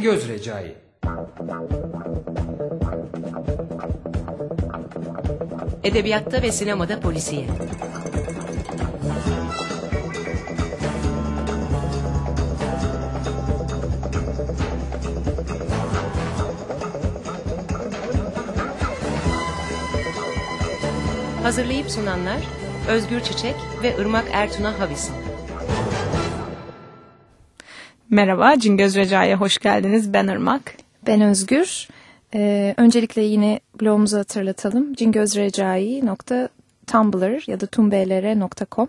Cingöz Recai Edebiyatta ve sinemada polisiye. Hazırlayıp sunanlar Özgür Çiçek ve Irmak Ertuna Havisin. Merhaba, Cingöz Recai'ye hoş geldiniz. Ben Irmak. Ben Özgür. Ee, öncelikle yine blogumuzu hatırlatalım. cingözrecai.tumblr ya da tumblr.com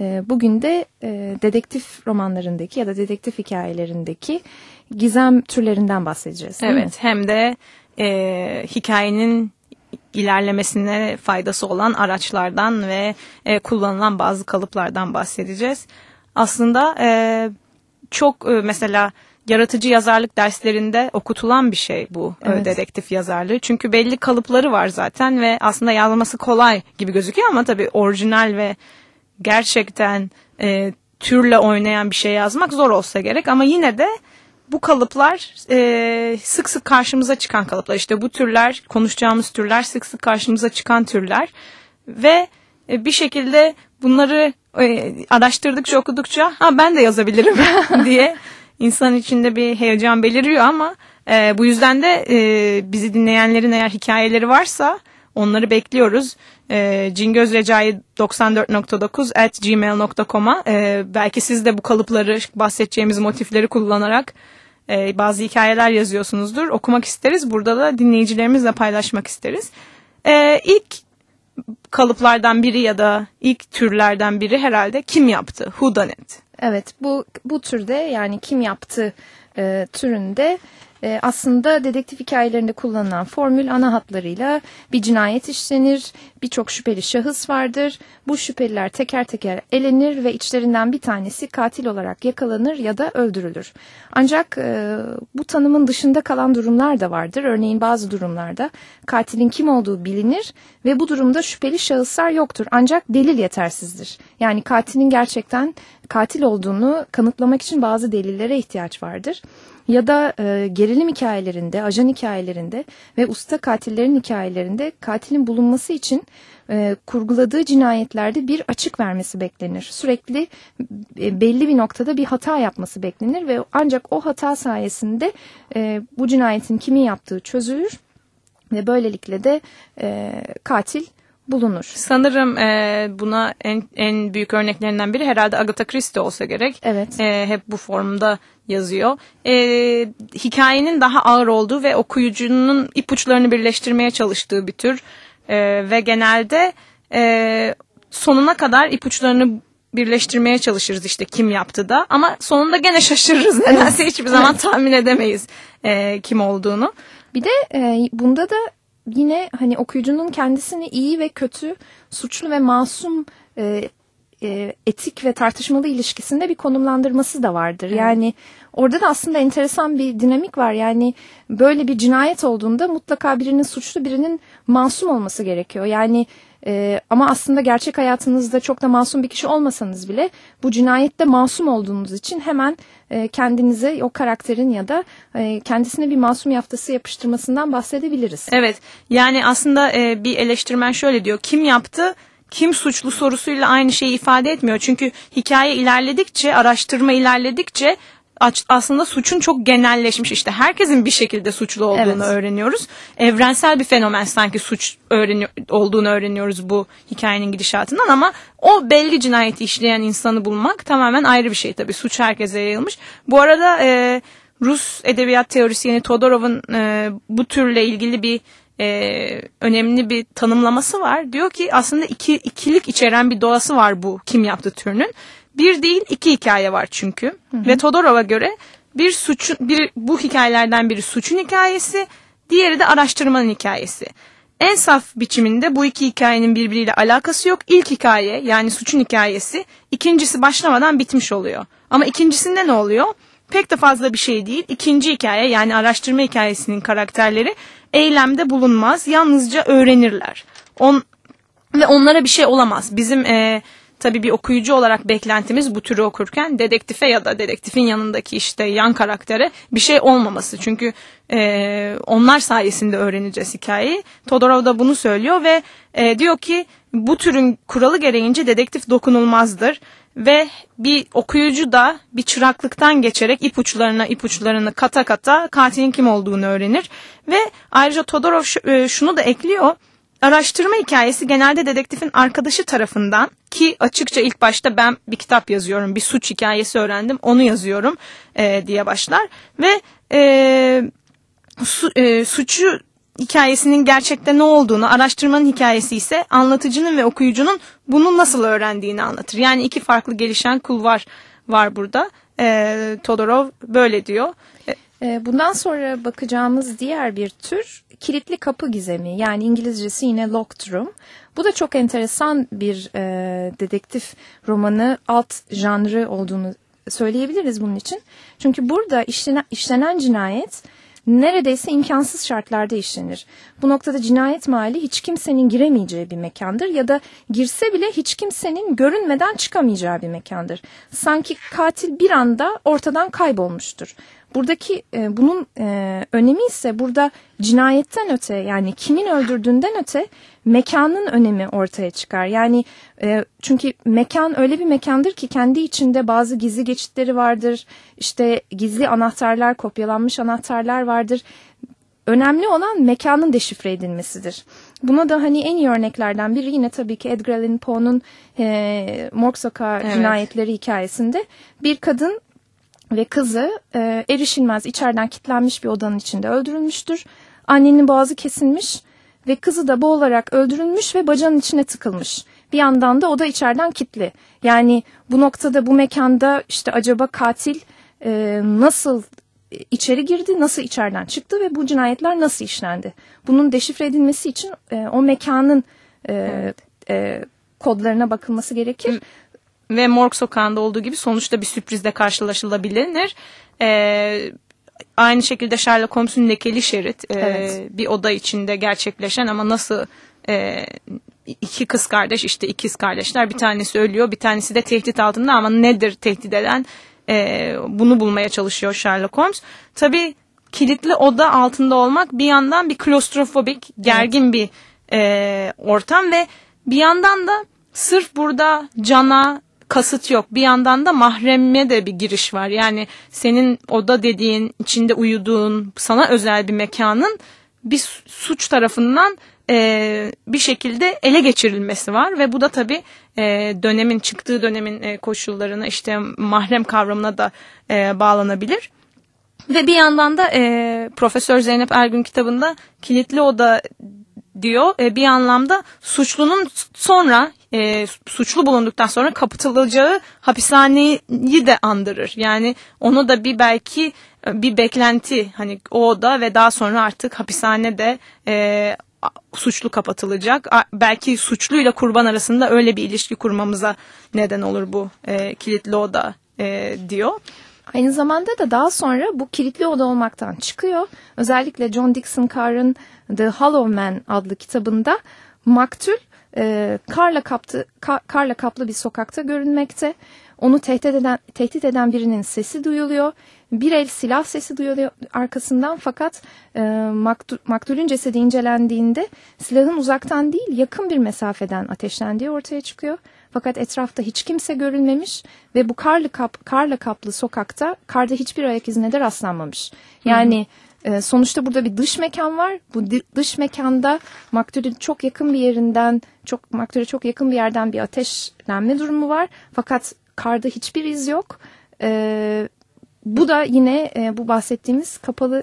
ee, Bugün de e, dedektif romanlarındaki ya da dedektif hikayelerindeki gizem türlerinden bahsedeceğiz. değil mi? Evet, hem de e, hikayenin ilerlemesine faydası olan araçlardan ve e, kullanılan bazı kalıplardan bahsedeceğiz. Aslında e, çok e, mesela yaratıcı yazarlık derslerinde okutulan bir şey bu e, Evet. dedektif yazarlığı. Çünkü belli kalıpları var zaten ve aslında yazması kolay gibi gözüküyor ama tabii orijinal ve gerçekten e, türle oynayan bir şey yazmak zor olsa gerek ama yine de bu kalıplar e, sık sık karşımıza çıkan kalıplar. İşte bu türler, konuşacağımız türler sık sık karşımıza çıkan türler ve e, bir şekilde bunları e, araştırdıkça okudukça ha ben de yazabilirim diye insan içinde bir heyecan beliriyor ama e, bu yüzden de e, bizi dinleyenlerin eğer hikayeleri varsa onları bekliyoruz. E, cingözrecai94.9 at gmail.com'a e, belki siz de bu kalıpları bahsedeceğimiz motifleri kullanarak e, bazı hikayeler yazıyorsunuzdur. Okumak isteriz. Burada da dinleyicilerimizle paylaşmak isteriz. E, ilk kalıplardan biri ya da ilk türlerden biri herhalde kim yaptı? Who done it? Evet bu bu türde yani kim yaptı e, türünde e, aslında dedektif hikayelerinde kullanılan formül ana hatlarıyla bir cinayet işlenir, birçok şüpheli şahıs vardır. Bu şüpheliler teker teker elenir ve içlerinden bir tanesi katil olarak yakalanır ya da öldürülür. Ancak e, bu tanımın dışında kalan durumlar da vardır. Örneğin bazı durumlarda katilin kim olduğu bilinir ve bu durumda şüpheli şahıslar yoktur. Ancak delil yetersizdir. Yani katilin gerçekten katil olduğunu kanıtlamak için bazı delillere ihtiyaç vardır. Ya da e, gerilim hikayelerinde, ajan hikayelerinde ve usta katillerin hikayelerinde katilin bulunması için e, kurguladığı cinayetlerde bir açık vermesi beklenir. Sürekli e, belli bir noktada bir hata yapması beklenir ve ancak o hata sayesinde e, bu cinayetin kimin yaptığı çözülür ve böylelikle de e, katil bulunur. Sanırım e, buna en, en büyük örneklerinden biri herhalde Agatha Christie olsa gerek. Evet. E, hep bu formda yazıyor. E, hikayenin daha ağır olduğu ve okuyucunun ipuçlarını birleştirmeye çalıştığı bir tür. E, ve genelde e, sonuna kadar ipuçlarını birleştirmeye çalışırız işte kim yaptı da. Ama sonunda gene şaşırırız. Nedense hiçbir zaman tahmin edemeyiz e, kim olduğunu. Bir de e, bunda da yine hani okuyucunun kendisini iyi ve kötü, suçlu ve masum e, e, etik ve tartışmalı ilişkisinde bir konumlandırması da vardır. Yani orada da aslında enteresan bir dinamik var. Yani böyle bir cinayet olduğunda mutlaka birinin suçlu birinin masum olması gerekiyor. Yani e, ama aslında gerçek hayatınızda çok da masum bir kişi olmasanız bile bu cinayette masum olduğunuz için hemen e, kendinize o karakterin ya da e, kendisine bir masum yaftası yapıştırmasından bahsedebiliriz. Evet yani aslında e, bir eleştirmen şöyle diyor kim yaptı kim suçlu sorusuyla aynı şeyi ifade etmiyor. Çünkü hikaye ilerledikçe araştırma ilerledikçe aslında suçun çok genelleşmiş işte herkesin bir şekilde suçlu olduğunu Evet. öğreniyoruz. Evrensel bir fenomen sanki suç öğreniyor, olduğunu öğreniyoruz bu hikayenin gidişatından ama o belli cinayeti işleyen insanı bulmak tamamen ayrı bir şey tabii. Suç herkese yayılmış. Bu arada e, Rus edebiyat teorisyeni Todorov'un e, bu türle ilgili bir e, önemli bir tanımlaması var. Diyor ki aslında iki, ikilik içeren bir doğası var bu kim yaptı türünün. Bir değil iki hikaye var çünkü. Ve Todorov'a göre bir suçun bir bu hikayelerden biri suçun hikayesi, diğeri de araştırmanın hikayesi. En saf biçiminde bu iki hikayenin birbiriyle alakası yok. İlk hikaye yani suçun hikayesi, ikincisi başlamadan bitmiş oluyor. Ama ikincisinde ne oluyor? Pek de fazla bir şey değil. İkinci hikaye yani araştırma hikayesinin karakterleri eylemde bulunmaz. Yalnızca öğrenirler. On, ve onlara bir şey olamaz. Bizim e, tabii bir okuyucu olarak beklentimiz bu türü okurken dedektife ya da dedektifin yanındaki işte yan karaktere bir şey olmaması. Çünkü e, onlar sayesinde öğreneceğiz hikayeyi. Todorov da bunu söylüyor ve e, diyor ki bu türün kuralı gereğince dedektif dokunulmazdır ve bir okuyucu da bir çıraklıktan geçerek ipuçlarına ipuçlarını kata kata katilin kim olduğunu öğrenir ve ayrıca Todorov e, şunu da ekliyor araştırma hikayesi genelde dedektifin arkadaşı tarafından ki açıkça ilk başta ben bir kitap yazıyorum bir suç hikayesi öğrendim onu yazıyorum e, diye başlar ve e, su, e, suçu hikayesinin gerçekte ne olduğunu, araştırmanın hikayesi ise anlatıcının ve okuyucunun bunu nasıl öğrendiğini anlatır. Yani iki farklı gelişen kulvar var burada. E, Todorov böyle diyor. E, bundan sonra bakacağımız diğer bir tür kilitli kapı gizemi yani İngilizcesi yine locked room. Bu da çok enteresan bir e, dedektif romanı alt janrı olduğunu söyleyebiliriz bunun için. Çünkü burada işlenen, işlenen cinayet neredeyse imkansız şartlarda işlenir. Bu noktada cinayet mahalli hiç kimsenin giremeyeceği bir mekandır ya da girse bile hiç kimsenin görünmeden çıkamayacağı bir mekandır. Sanki katil bir anda ortadan kaybolmuştur. Buradaki e, bunun e, önemi ise burada cinayetten öte yani kimin öldürdüğünden öte mekanın önemi ortaya çıkar. Yani e, çünkü mekan öyle bir mekandır ki kendi içinde bazı gizli geçitleri vardır. İşte gizli anahtarlar, kopyalanmış anahtarlar vardır. Önemli olan mekanın deşifre edilmesidir. Buna da hani en iyi örneklerden biri yine tabii ki Edgar Allan Poe'nun e, Morg Sokağı evet. cinayetleri hikayesinde bir kadın ve kızı e, erişilmez içeriden kilitlenmiş bir odanın içinde öldürülmüştür. Annenin boğazı kesilmiş ve kızı da boğularak öldürülmüş ve bacağının içine tıkılmış. Bir yandan da oda içeriden kilitli. Yani bu noktada bu mekanda işte acaba katil e, nasıl içeri girdi, nasıl içeriden çıktı ve bu cinayetler nasıl işlendi? Bunun deşifre edilmesi için e, o mekanın e, evet. e, kodlarına bakılması gerekir ve Morg Sokağı'nda olduğu gibi sonuçta bir sürprizle karşılaşılabilir. Ee, aynı şekilde Sherlock Holmes'un lekeli şerit e, evet. bir oda içinde gerçekleşen ama nasıl e, iki kız kardeş işte ikiz kardeşler bir tanesi ölüyor bir tanesi de tehdit altında ama nedir tehdit eden e, bunu bulmaya çalışıyor Sherlock Holmes. Tabii kilitli oda altında olmak bir yandan bir klostrofobik gergin evet. bir e, ortam ve bir yandan da sırf burada cana kasıt yok. Bir yandan da mahremme de bir giriş var. Yani senin oda dediğin, içinde uyuduğun, sana özel bir mekanın bir suç tarafından e, bir şekilde ele geçirilmesi var ve bu da tabii e, dönemin çıktığı dönemin e, koşullarına işte mahrem kavramına da e, bağlanabilir. Ve bir yandan da e, Profesör Zeynep Ergün kitabında kilitli oda diyor. E, bir anlamda suçlunun sonra e, suçlu bulunduktan sonra kapatılacağı hapishaneyi de andırır. Yani onu da bir belki e, bir beklenti hani o oda ve daha sonra artık hapishane de e, suçlu kapatılacak. Belki suçluyla kurban arasında öyle bir ilişki kurmamıza neden olur bu e, kilitli oda e, diyor. Aynı zamanda da daha sonra bu kilitli oda olmaktan çıkıyor. Özellikle John Dixon Carr'ın The Hollow Man adlı kitabında maktul e, karla, kaptı, kar, karla kaplı bir sokakta görünmekte. Onu tehdit eden, tehdit eden birinin sesi duyuluyor. Bir el silah sesi duyuluyor arkasından fakat e, maktul, maktulün cesedi incelendiğinde silahın uzaktan değil yakın bir mesafeden ateşlendiği ortaya çıkıyor. Fakat etrafta hiç kimse görülmemiş ve bu karlı kap, karla kaplı sokakta karda hiçbir ayak izine de rastlanmamış. Yani e, sonuçta burada bir dış mekan var. Bu dış mekanda maktulün çok yakın bir yerinden, çok maktule çok yakın bir yerden bir ateşlenme durumu var. Fakat karda hiçbir iz yok. E, bu da yine e, bu bahsettiğimiz kapalı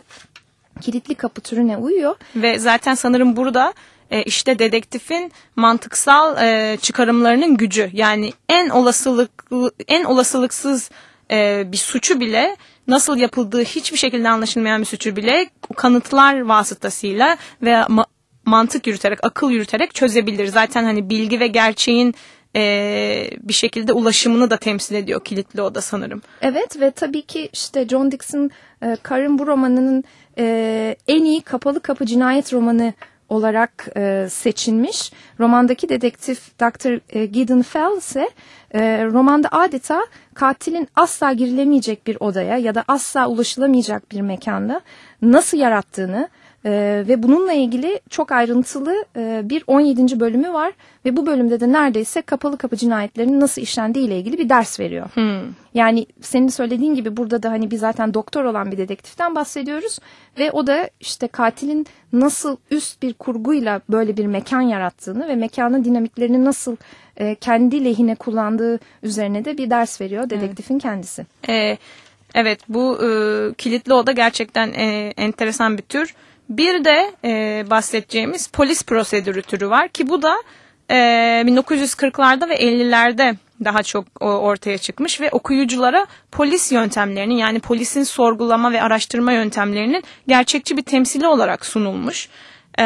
kilitli kapı türüne uyuyor. Ve zaten sanırım burada e, işte dedektifin mantıksal e, çıkarımlarının gücü yani en olasılıklı en olasılıksız e, bir suçu bile nasıl yapıldığı hiçbir şekilde anlaşılmayan bir suçu bile kanıtlar vasıtasıyla ve ma mantık yürüterek akıl yürüterek çözebilir. Zaten hani bilgi ve gerçeğin e, bir şekilde ulaşımını da temsil ediyor kilitli oda sanırım. Evet ve tabii ki işte John Dixon e, Karın bu romanının e, en iyi kapalı kapı cinayet romanı olarak e, seçilmiş. Romandaki dedektif Dr. E, Gideon Fell ise e, romanda adeta katilin asla girilemeyecek bir odaya ya da asla ulaşılamayacak bir mekanda nasıl yarattığını ee, ve bununla ilgili çok ayrıntılı e, bir 17. bölümü var ve bu bölümde de neredeyse kapalı kapı cinayetlerinin nasıl işlendiği ile ilgili bir ders veriyor. Hmm. Yani senin söylediğin gibi burada da hani bir zaten doktor olan bir dedektiften bahsediyoruz ve o da işte katilin nasıl üst bir kurguyla böyle bir mekan yarattığını ve mekanın dinamiklerini nasıl e, kendi lehine kullandığı üzerine de bir ders veriyor dedektifin kendisi. Ee, evet bu e, kilitli oda gerçekten e, enteresan bir tür. Bir de e, bahsedeceğimiz polis prosedürü türü var ki bu da e, 1940'larda ve 50'lerde daha çok ortaya çıkmış ve okuyuculara polis yöntemlerinin yani polisin sorgulama ve araştırma yöntemlerinin gerçekçi bir temsili olarak sunulmuş. E,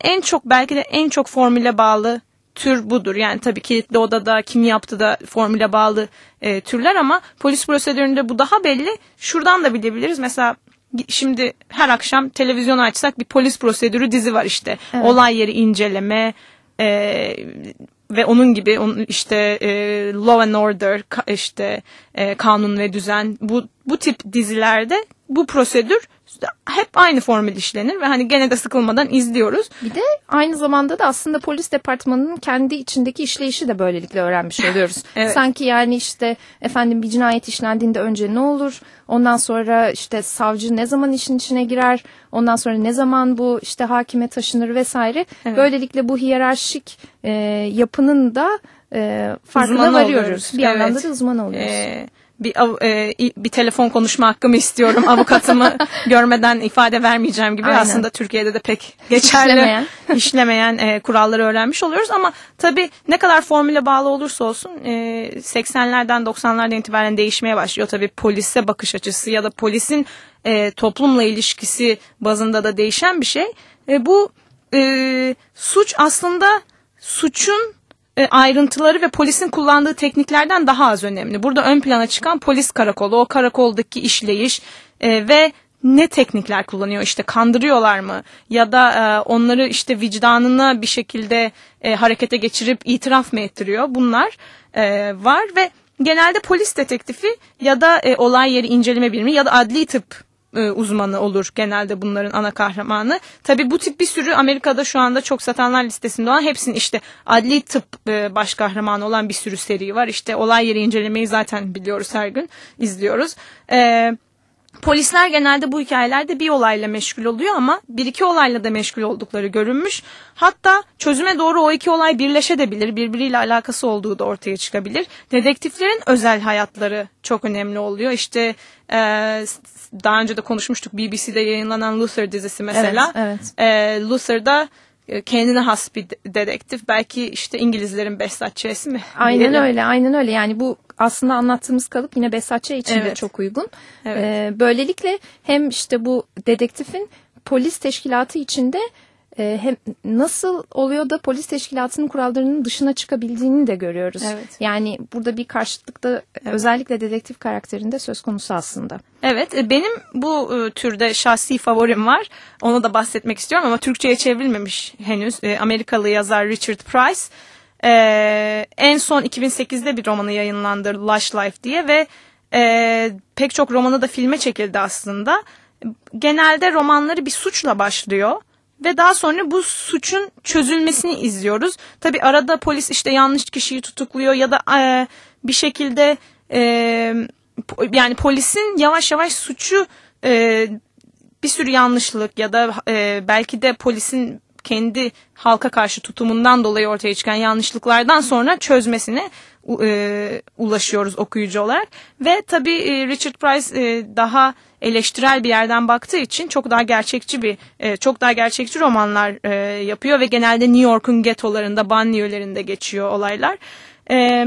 en çok belki de en çok formüle bağlı tür budur. Yani tabii kilitli odada kim yaptı da formüle bağlı e, türler ama polis prosedüründe bu daha belli. Şuradan da bilebiliriz. Mesela şimdi her akşam televizyon açsak bir polis prosedürü dizi var işte. Evet. Olay yeri inceleme e, ve onun gibi onun işte e, Law and Order işte e, kanun ve düzen bu bu tip dizilerde bu prosedür hep aynı formül işlenir ve hani gene de sıkılmadan izliyoruz. Bir de aynı zamanda da aslında polis departmanının kendi içindeki işleyişi de böylelikle öğrenmiş oluyoruz. evet. Sanki yani işte efendim bir cinayet işlendiğinde önce ne olur? Ondan sonra işte savcı ne zaman işin içine girer? Ondan sonra ne zaman bu işte hakime taşınır vesaire. Evet. Böylelikle bu hiyerarşik e, yapının da e, farkına uzman varıyoruz. Oluyoruz. Bir evet. yandan da uzman oluyoruz. Ee, bir e, bir telefon konuşma hakkımı istiyorum. Avukatımı görmeden ifade vermeyeceğim gibi Aynen. aslında Türkiye'de de pek geçerli işlemeyen, işlemeyen e, kuralları öğrenmiş oluyoruz ama tabii ne kadar formüle bağlı olursa olsun e, 80'lerden 90'lardan itibaren değişmeye başlıyor tabii polise bakış açısı ya da polisin e, toplumla ilişkisi bazında da değişen bir şey. E, bu e, suç aslında suçun ayrıntıları ve polisin kullandığı tekniklerden daha az önemli. Burada ön plana çıkan polis karakolu, o karakoldaki işleyiş e, ve ne teknikler kullanıyor? İşte kandırıyorlar mı? Ya da e, onları işte vicdanına bir şekilde e, harekete geçirip itiraf mı ettiriyor? Bunlar e, var ve genelde polis detektifi ya da e, olay yeri inceleme birimi ya da adli tıp e, uzmanı olur genelde bunların ana kahramanı. Tabi bu tip bir sürü Amerika'da şu anda çok satanlar listesinde olan hepsinin işte adli tıp e, baş kahramanı olan bir sürü seri var. İşte olay yeri incelemeyi zaten biliyoruz her gün izliyoruz. Evet Polisler genelde bu hikayelerde bir olayla meşgul oluyor ama bir iki olayla da meşgul oldukları görünmüş. Hatta çözüme doğru o iki olay birleşebilir, birbiriyle alakası olduğu da ortaya çıkabilir. Dedektiflerin özel hayatları çok önemli oluyor. İşte e, daha önce de konuşmuştuk BBC'de yayınlanan Luther dizisi mesela. Evet, evet. E, Luther'da kendine has bir dedektif. Belki işte İngilizlerin Behzatçı'sı mi? Aynen Diyelim. öyle, aynen öyle. Yani bu aslında anlattığımız kalıp yine Behzatçı için evet. de çok uygun. Evet. Ee, böylelikle hem işte bu dedektifin polis teşkilatı içinde e, hem nasıl oluyor da polis teşkilatının kurallarının dışına çıkabildiğini de görüyoruz. Evet. Yani burada bir karşıtlık da özellikle dedektif karakterinde söz konusu aslında. Evet e, benim bu e, türde şahsi favorim var. Onu da bahsetmek istiyorum ama Türkçe'ye çevrilmemiş henüz. E, Amerikalı yazar Richard Price. E, en son 2008'de bir romanı yayınlandı Lush Life diye ve e, pek çok romanı da filme çekildi aslında. Genelde romanları bir suçla başlıyor ve daha sonra bu suçun çözülmesini izliyoruz. Tabi arada polis işte yanlış kişiyi tutukluyor ya da e, bir şekilde e, yani polisin yavaş yavaş suçu e, bir sürü yanlışlık ya da e, belki de polisin kendi halka karşı tutumundan dolayı ortaya çıkan yanlışlıklardan sonra çözmesine e, ulaşıyoruz okuyucu olarak. Ve tabii e, Richard Price e, daha eleştirel bir yerden baktığı için çok daha gerçekçi bir e, çok daha gerçekçi romanlar e, yapıyor ve genelde New York'un getolarında, banliyölerinde geçiyor olaylar. E,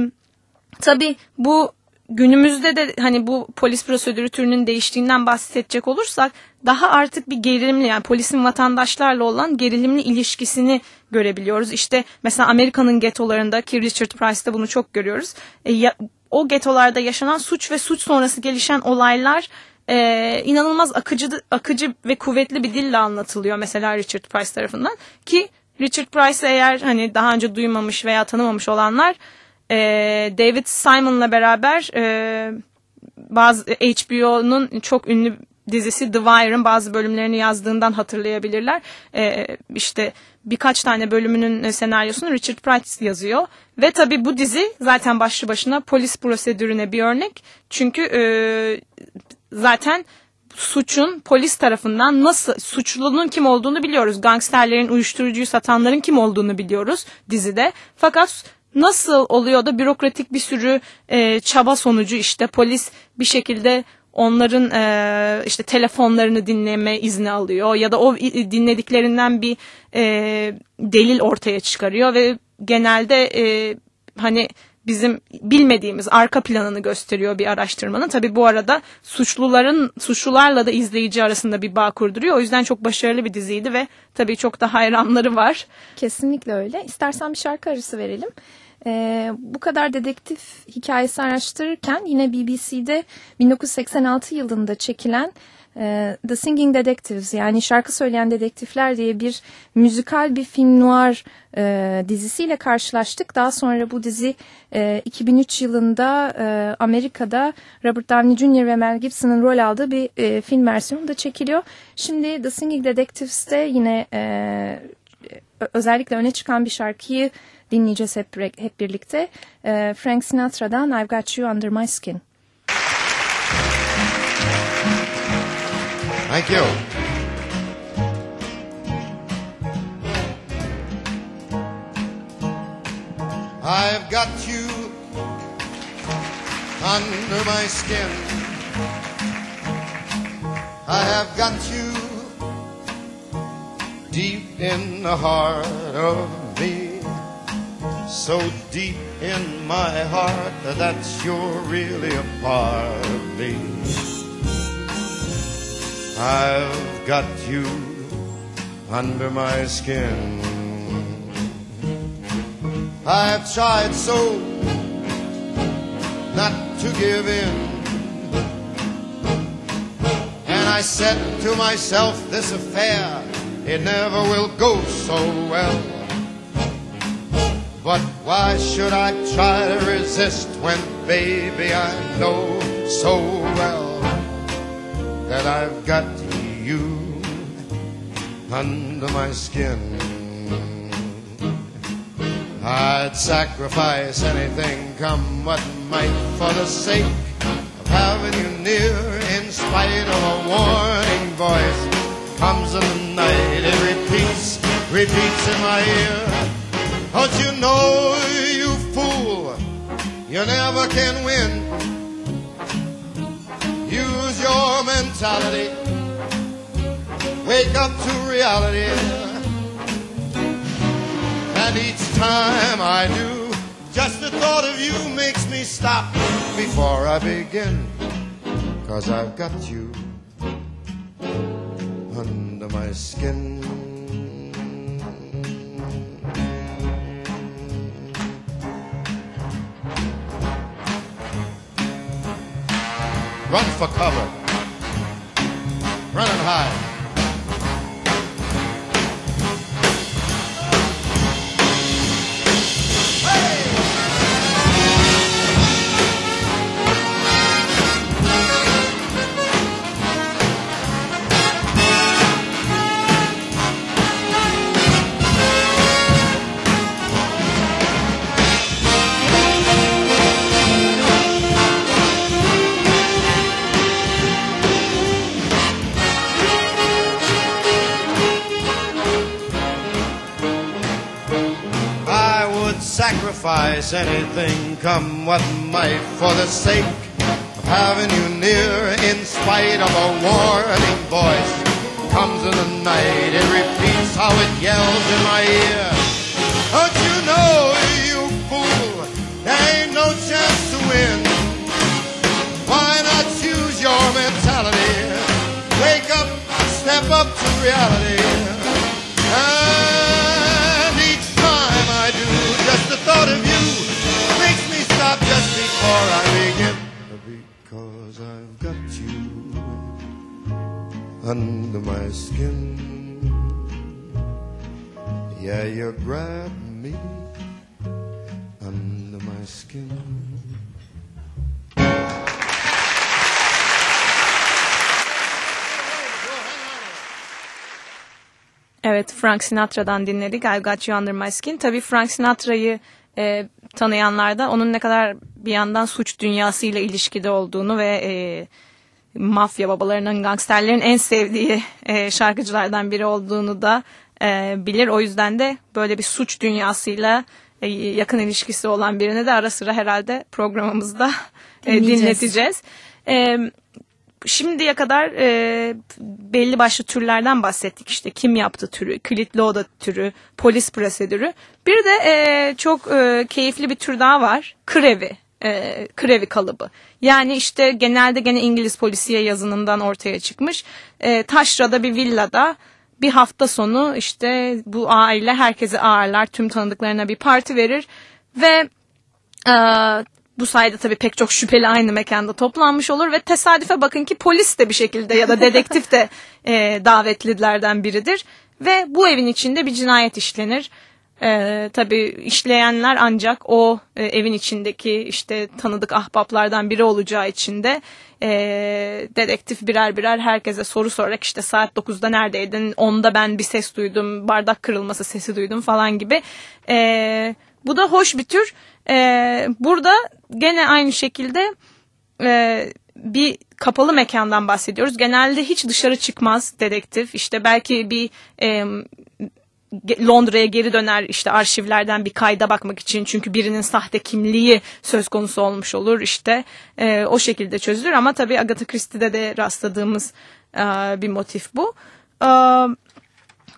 tabii bu günümüzde de hani bu polis prosedürü türünün değiştiğinden bahsedecek olursak daha artık bir gerilimli yani polisin vatandaşlarla olan gerilimli ilişkisini görebiliyoruz. İşte mesela Amerika'nın getolarında ki Richard Price'da bunu çok görüyoruz. E, ya, o getolarda yaşanan suç ve suç sonrası gelişen olaylar e, inanılmaz akıcı akıcı ve kuvvetli bir dille anlatılıyor mesela Richard Price tarafından ki Richard Price eğer hani daha önce duymamış veya tanımamış olanlar e, David Simon'la beraber e, bazı HBO'nun çok ünlü dizisi The Wire'ın bazı bölümlerini yazdığından hatırlayabilirler. Ee, işte birkaç tane bölümünün senaryosunu Richard Price yazıyor. Ve tabii bu dizi zaten başlı başına polis prosedürüne bir örnek. Çünkü e, zaten suçun polis tarafından nasıl suçlunun kim olduğunu biliyoruz. Gangsterlerin, uyuşturucuyu satanların kim olduğunu biliyoruz dizide. Fakat nasıl oluyor da bürokratik bir sürü e, çaba sonucu işte polis bir şekilde onların e, işte telefonlarını dinleme izni alıyor ya da o dinlediklerinden bir e, delil ortaya çıkarıyor ve genelde e, hani bizim bilmediğimiz arka planını gösteriyor bir araştırmanın. Tabi bu arada suçluların suçlularla da izleyici arasında bir bağ kurduruyor. O yüzden çok başarılı bir diziydi ve tabii çok da hayranları var. Kesinlikle öyle. İstersen bir şarkı arası verelim. E, bu kadar dedektif hikayesi araştırırken yine BBC'de 1986 yılında çekilen e, The Singing Detectives yani şarkı söyleyen dedektifler diye bir müzikal bir film noir e, dizisiyle karşılaştık. Daha sonra bu dizi e, 2003 yılında e, Amerika'da Robert Downey Jr. ve Mel Gibson'ın rol aldığı bir e, film versiyonu da çekiliyor. Şimdi The Singing Detectives'te yine e, özellikle öne çıkan bir şarkıyı dinleyeceğiz hep, hep birlikte. E, Frank Sinatra'dan I've Got You Under My Skin. Thank you. I've got you under my skin. I have got you deep in the heart of me. So deep in my heart that you're really a part of me. I've got you under my skin. I've tried so not to give in. And I said to myself, this affair, it never will go so well. But why should I try to resist when, baby, I know so well that I've got you under my skin? I'd sacrifice anything, come what might, for the sake of having you near, in spite of a warning voice. Comes in the night, it repeats, repeats in my ear. Don't you know, you fool, you never can win. Use your mentality, wake up to reality. And each time I do, just the thought of you makes me stop before I begin. Cause I've got you my skin. Run for cover. Run and hide. Sacrifice anything, come what might, for the sake of having you near, in spite of a warning voice. Comes in the night, it repeats how it yells in my ear. Don't you know, you fool, there ain't no chance to win. Why not use your mentality? Wake up, step up to reality. Skin. Yeah, you grab me under my skin. Evet Frank Sinatra'dan dinledik I Got You Under My Skin. Tabii Frank Sinatra'yı e, tanıyanlar da onun ne kadar bir yandan suç dünyasıyla ilişkide olduğunu ve e, mafya babalarının, gangsterlerin en sevdiği e, şarkıcılardan biri olduğunu da e, bilir. O yüzden de böyle bir suç dünyasıyla e, yakın ilişkisi olan birini de ara sıra herhalde programımızda e, dinleteceğiz. E, şimdiye kadar e, belli başlı türlerden bahsettik işte kim yaptı türü, kilitli oda türü, polis prosedürü. Bir de e, çok e, keyifli bir tür daha var. Krevi, e, krevi kalıbı. Yani işte genelde gene İngiliz polisiye yazınından ortaya çıkmış. E, taşrada bir villada bir hafta sonu işte bu aile herkesi ağırlar, tüm tanıdıklarına bir parti verir ve ee, bu sayede tabii pek çok şüpheli aynı mekanda toplanmış olur ve tesadüfe bakın ki polis de bir şekilde ya da dedektif de e, davetlilerden biridir. Ve bu evin içinde bir cinayet işlenir. Ee, tabii işleyenler ancak o e, evin içindeki işte tanıdık ahbaplardan biri olacağı için de e, dedektif birer birer herkese soru sorarak işte saat 9'da neredeydin, 10'da ben bir ses duydum, bardak kırılması sesi duydum falan gibi. E, bu da hoş bir tür. E, burada gene aynı şekilde e, bir kapalı mekandan bahsediyoruz. Genelde hiç dışarı çıkmaz dedektif. İşte belki bir e, Londra'ya geri döner işte arşivlerden bir kayda bakmak için çünkü birinin sahte kimliği söz konusu olmuş olur işte E, o şekilde çözülür ama tabii Agatha Christie'de de rastladığımız e, bir motif bu. E,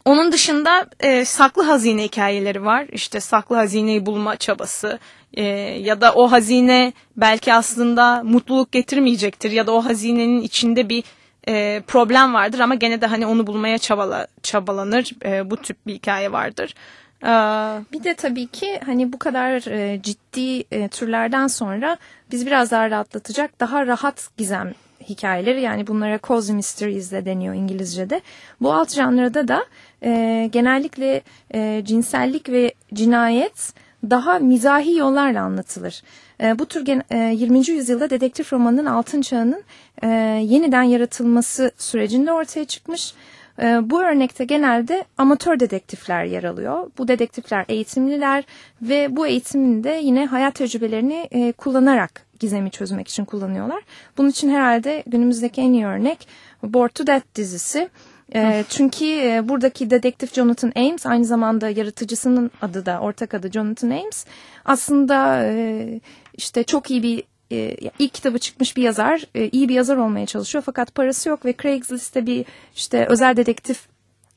onun dışında e, saklı hazine hikayeleri var. İşte saklı hazineyi bulma çabası e, ya da o hazine belki aslında mutluluk getirmeyecektir ya da o hazinenin içinde bir e, problem vardır ama gene de hani onu bulmaya çabala, çabalanır. E, bu tip bir hikaye vardır. E, Bir de tabii ki hani bu kadar e, ciddi e, türlerden sonra biz biraz daha rahatlatacak daha rahat gizem hikayeleri yani bunlara cozy mysteries de deniyor İngilizce'de. Bu alt janrada da e, genellikle e, cinsellik ve cinayet daha mizahi yollarla anlatılır. E, bu tür gen- e, 20. yüzyılda dedektif romanının altın çağının e, yeniden yaratılması sürecinde ortaya çıkmış. E, bu örnekte genelde amatör dedektifler yer alıyor. Bu dedektifler eğitimliler ve bu eğitiminde yine hayat tecrübelerini kullanarak gizemi çözmek için kullanıyorlar. Bunun için herhalde günümüzdeki en iyi örnek Bored to Death dizisi. E, çünkü e, buradaki dedektif Jonathan Ames aynı zamanda yaratıcısının adı da ortak adı Jonathan Ames. Aslında e, işte çok iyi bir e, ilk kitabı çıkmış bir yazar, e, iyi bir yazar olmaya çalışıyor fakat parası yok ve Craigslist'te bir işte özel dedektif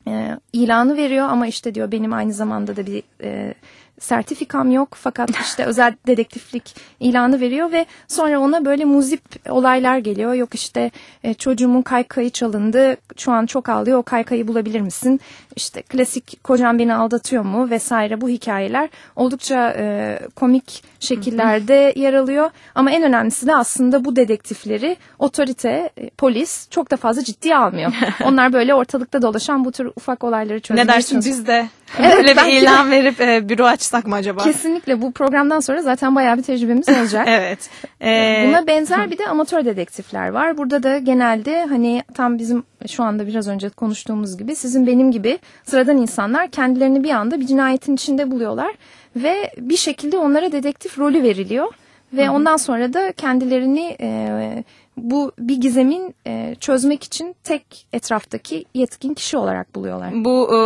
e, ilanı veriyor ama işte diyor benim aynı zamanda da bir e, sertifikam yok fakat işte özel dedektiflik ilanı veriyor ve sonra ona böyle muzip olaylar geliyor. Yok işte e, çocuğumun kaykayı çalındı şu an çok ağlıyor o kaykayı bulabilir misin? İşte klasik kocam beni aldatıyor mu vesaire bu hikayeler oldukça e, komik şekillerde yer alıyor. Ama en önemlisi de aslında bu dedektifleri otorite, e, polis çok da fazla ciddiye almıyor. Onlar böyle ortalıkta dolaşan bu tür ufak olayları çözmeye ne dersin biz de Evet, böyle bir ilan verip e, büro açsak mı acaba? Kesinlikle bu programdan sonra zaten bayağı bir tecrübemiz olacak. Evet. E, Buna benzer bir de amatör dedektifler var. Burada da genelde hani tam bizim şu anda biraz önce konuştuğumuz gibi sizin benim gibi sıradan insanlar kendilerini bir anda bir cinayetin içinde buluyorlar ve bir şekilde onlara dedektif rolü veriliyor ve ondan sonra da kendilerini e, bu bir gizemin e, çözmek için tek etraftaki yetkin kişi olarak buluyorlar. Bu e,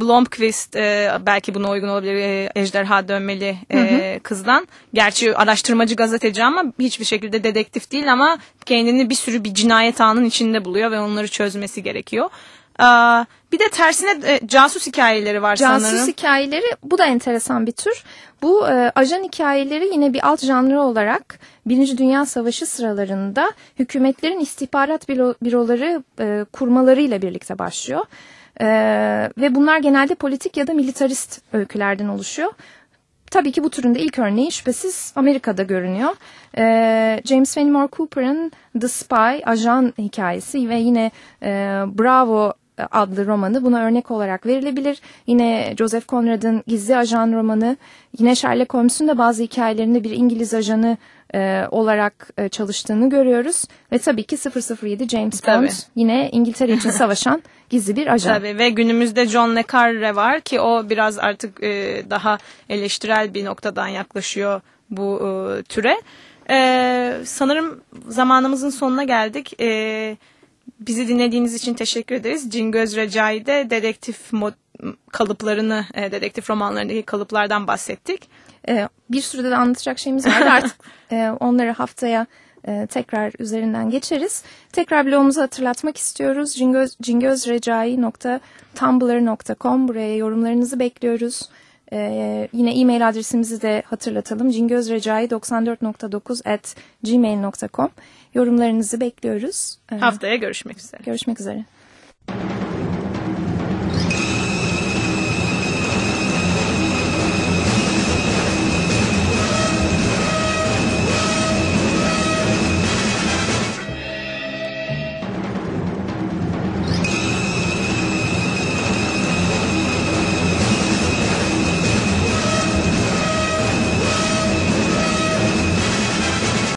Blomqvist e, belki buna uygun olabilir e, ejderha dönmeli e, kızdan. Gerçi araştırmacı gazeteci ama hiçbir şekilde dedektif değil ama kendini bir sürü bir cinayet anının içinde buluyor ve onları çözmesi gerekiyor. Aa, bir de tersine e, casus hikayeleri var Casus sanırım. hikayeleri bu da enteresan bir tür. Bu e, ajan hikayeleri yine bir alt janrı olarak Birinci Dünya Savaşı sıralarında hükümetlerin istihbarat büro, büroları e, kurmalarıyla birlikte başlıyor. E, ve bunlar genelde politik ya da militarist öykülerden oluşuyor. tabii ki bu türün de ilk örneği şüphesiz Amerika'da görünüyor. E, James Fenimore Cooper'ın The Spy, ajan hikayesi ve yine e, Bravo adlı romanı buna örnek olarak verilebilir. Yine Joseph Conrad'ın Gizli Ajan romanı, yine Sherlock Holmes'un da bazı hikayelerinde bir İngiliz ajanı e, olarak e, çalıştığını görüyoruz. Ve tabii ki 007 James Tabii. Bond yine İngiltere için savaşan gizli bir ajan. Tabii ve günümüzde John le Carre var ki o biraz artık e, daha eleştirel bir noktadan yaklaşıyor bu e, türe. E, sanırım zamanımızın sonuna geldik. E, bizi dinlediğiniz için teşekkür ederiz. Cingöz Recai'de dedektif mod kalıplarını, e, dedektif romanlarındaki kalıplardan bahsettik. E, bir sürede de anlatacak şeyimiz vardı artık e, onları haftaya e, tekrar üzerinden geçeriz. Tekrar blogumuzu hatırlatmak istiyoruz. Cingöz, cingözrecai.tumblr.com buraya yorumlarınızı bekliyoruz. E, yine e-mail adresimizi de hatırlatalım. cingözrecai94.9 at gmail.com yorumlarınızı bekliyoruz. E, Haftaya görüşmek üzere. görüşmek üzere.